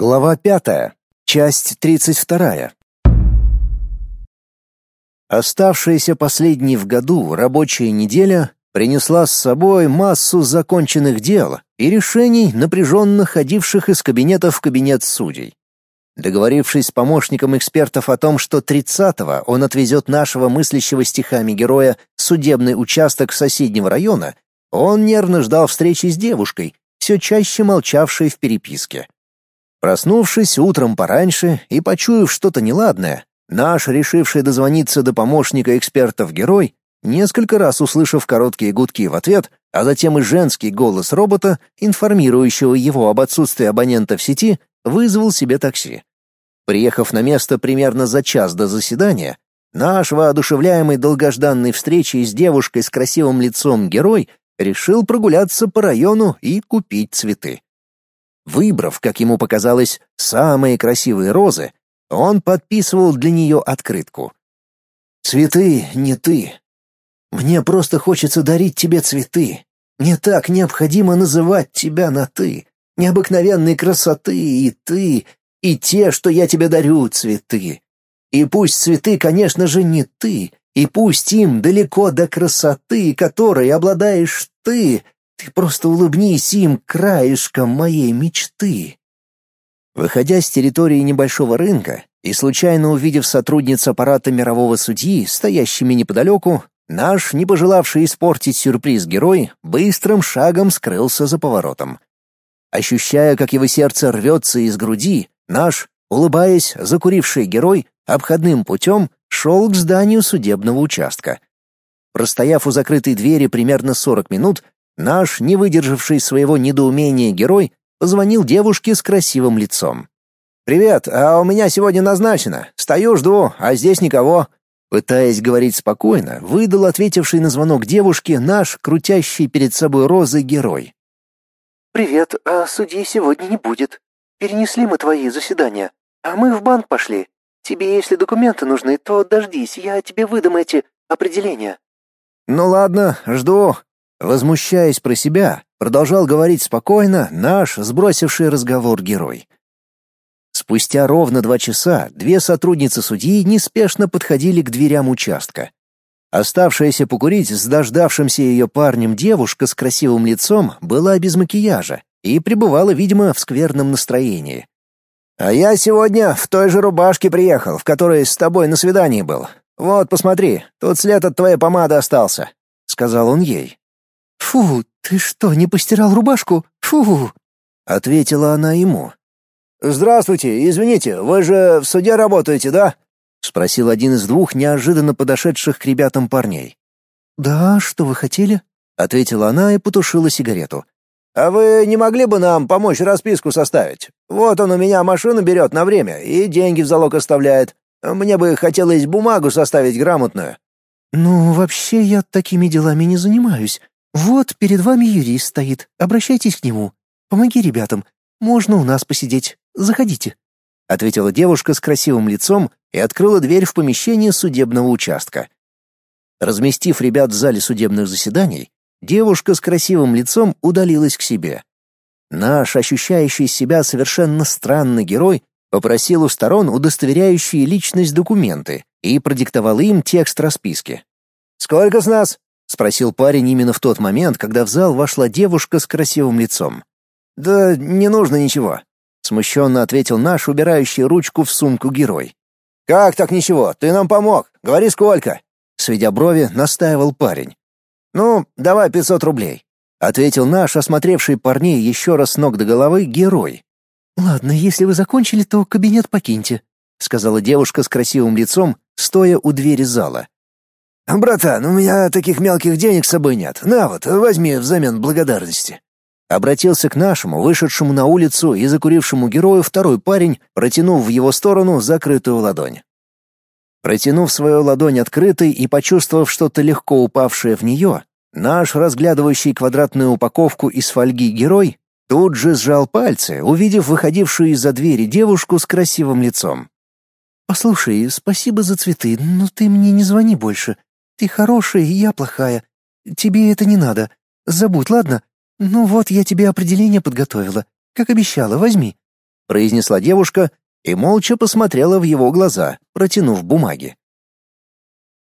Глава пятая. Часть тридцать вторая. Оставшаяся последней в году рабочая неделя принесла с собой массу законченных дел и решений, напряженно ходивших из кабинета в кабинет судей. Договорившись с помощником экспертов о том, что 30-го он отвезет нашего мыслящего стихами героя в судебный участок соседнего района, он нервно ждал встречи с девушкой, все чаще молчавшей в переписке. Проснувшись утром пораньше и почуяв что-то неладное, наш, решивший дозвониться до помощника экспертов герой, несколько раз услышав короткие гудки в ответ, а затем и женский голос робота, информирующего его об отсутствии абонента в сети, вызвал себе такси. Приехав на место примерно за час до заседания, наш воодушевляемый долгожданной встречей с девушкой с красивым лицом герой решил прогуляться по району и купить цветы. Выбрав, как ему показалось, самые красивые розы, он подписывал для нее открытку. «Цветы не ты. Мне просто хочется дарить тебе цветы. Мне так необходимо называть тебя на «ты». Необыкновенной красоты и ты, и те, что я тебе дарю, цветы. И пусть цветы, конечно же, не ты, и пусть им далеко до красоты, которой обладаешь ты, ты просто улыбнись им краешком моей мечты. Выходя с территории небольшого рынка и случайно увидев сотрудниц аппарата мирового судьи, стоящими неподалеку, наш, не пожелавший испортить сюрприз герой, быстрым шагом скрылся за поворотом. Ощущая, как его сердце рвется из груди, наш, улыбаясь, закуривший герой, обходным путем шел к зданию судебного участка. Простояв у закрытой двери примерно 40 минут, Наш, не выдержавший своего недоумения герой, позвонил девушке с красивым лицом. «Привет, а у меня сегодня назначено. Стою, жду, а здесь никого». Пытаясь говорить спокойно, выдал ответивший на звонок девушке наш, крутящий перед собой розы герой. «Привет, а судьи сегодня не будет. Перенесли мы твои заседания, а мы в банк пошли. Тебе, если документы нужны, то дождись, я тебе выдам эти определения». «Ну ладно, жду», Возмущаясь про себя, продолжал говорить спокойно наш, сбросивший разговор герой. Спустя ровно два часа две сотрудницы судьи неспешно подходили к дверям участка. Оставшаяся покурить с дождавшимся ее парнем девушка с красивым лицом была без макияжа и пребывала, видимо, в скверном настроении. «А я сегодня в той же рубашке приехал, в которой с тобой на свидании был. Вот, посмотри, тут след от твоей помады остался», — сказал он ей. «Фу, ты что, не постирал рубашку? Фу!» — ответила она ему. «Здравствуйте, извините, вы же в суде работаете, да?» — спросил один из двух неожиданно подошедших к ребятам парней. «Да, что вы хотели?» — ответила она и потушила сигарету. «А вы не могли бы нам помочь расписку составить? Вот он у меня машину берет на время и деньги в залог оставляет. Мне бы хотелось бумагу составить грамотную». «Ну, вообще я такими делами не занимаюсь. «Вот перед вами юрист стоит. Обращайтесь к нему. Помоги ребятам. Можно у нас посидеть. Заходите», — ответила девушка с красивым лицом и открыла дверь в помещение судебного участка. Разместив ребят в зале судебных заседаний, девушка с красивым лицом удалилась к себе. Наш, ощущающий себя совершенно странный герой, попросил у сторон удостоверяющие личность документы и продиктовал им текст расписки. «Сколько с нас?» — спросил парень именно в тот момент, когда в зал вошла девушка с красивым лицом. «Да не нужно ничего», — смущенно ответил наш, убирающий ручку в сумку герой. «Как так ничего? Ты нам помог. Говори, сколько?» Сведя брови, настаивал парень. «Ну, давай пятьсот рублей», — ответил наш, осмотревший парней еще раз с ног до головы, герой. «Ладно, если вы закончили, то кабинет покиньте», — сказала девушка с красивым лицом, стоя у двери зала. «Братан, у меня таких мелких денег с собой нет. На вот, возьми взамен благодарности». Обратился к нашему, вышедшему на улицу и закурившему герою второй парень, протянув в его сторону закрытую ладонь. Протянув свою ладонь открытой и почувствовав что-то легко упавшее в нее, наш, разглядывающий квадратную упаковку из фольги герой, тут же сжал пальцы, увидев выходившую из-за двери девушку с красивым лицом. «Послушай, спасибо за цветы, но ты мне не звони больше. Ты хорошая, я плохая. Тебе это не надо. Забудь, ладно? Ну вот, я тебе определение подготовила. Как обещала, возьми. произнесла девушка и молча посмотрела в его глаза, протянув бумаги.